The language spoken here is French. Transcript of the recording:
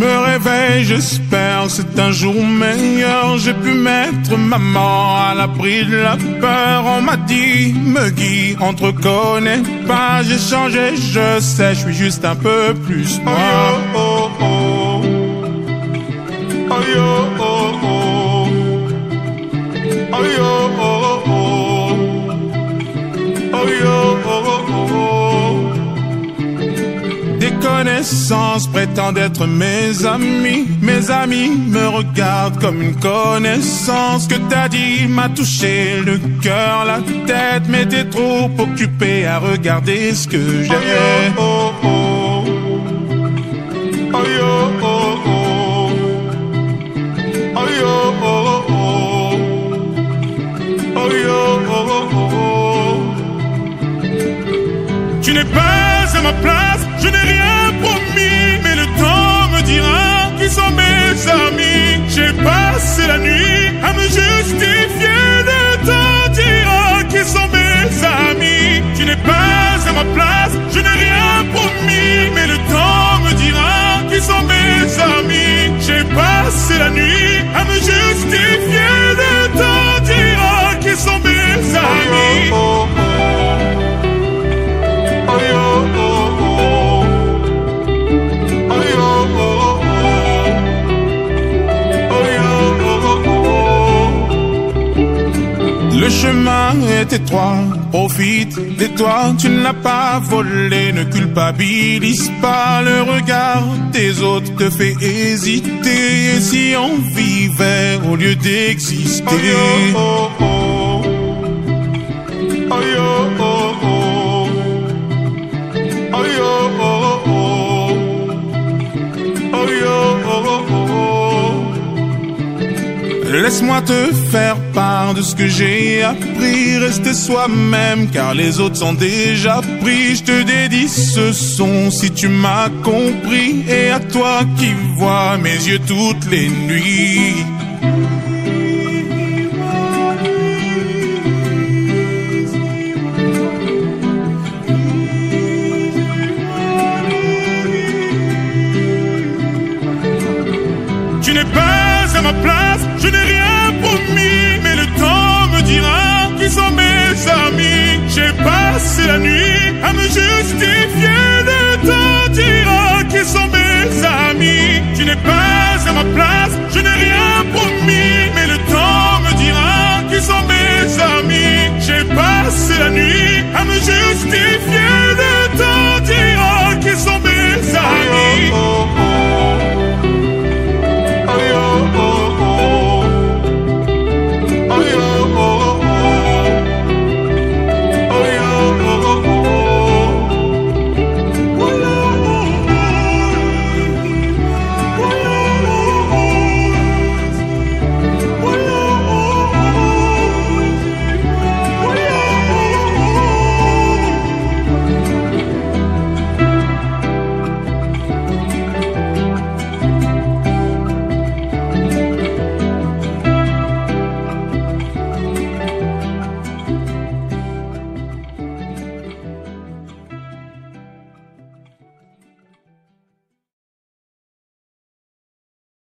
et j'espère que c'est un jour meilleur. J'ai pu mettre maman à l'abri de la peur. On m'a dit, me guide, on te reconnaît pas. J'ai changé, je sais, je suis juste un peu plus moi. Oh, oh, oh. Connaissances prétendent être mes amis. Mes amis me regardent comme une connaissance. Que t'as dit m'a touché le cœur, la tête. Mais t'es trop occupé à regarder ce que j'ai. Oh, oh, oh. Oh, oh, oh, oh. Oh, oh, oh, oh. Oh, oh, oh, oh. Tu n'es pas à ma place, je n'ai rien mes amis. J'ai passé la nuit à me justifier, le temps dira qui sont mes amis. Tu n'es pas à ma place, je n'ai rien promis, mais le temps me dira qui sont mes amis. J'ai passé la nuit à me justifier, chemin est étroit, profite des toi, tu ne l'as pas volé, ne culpabilise pas, le regard des autres te fait hésiter, et si on vivait au lieu d'exister? Oh, oh, oh. Laisse-moi te faire part de ce que j'ai appris. Rester soi-même, car les autres sont déjà pris. Je te dédie ce son si tu m'as compris. Et à toi qui vois mes yeux toutes les nuits. Tu n'es pas à ma place, je n'ai rien promis, mais le temps me dira qui sont mes amis. J'ai passé la nuit à me justifier, le temps dira qui sont mes amis. Tu n'es pas à ma place, je n'ai rien promis, mais le temps me dira qui sont mes amis. J'ai passé la nuit à me justifier.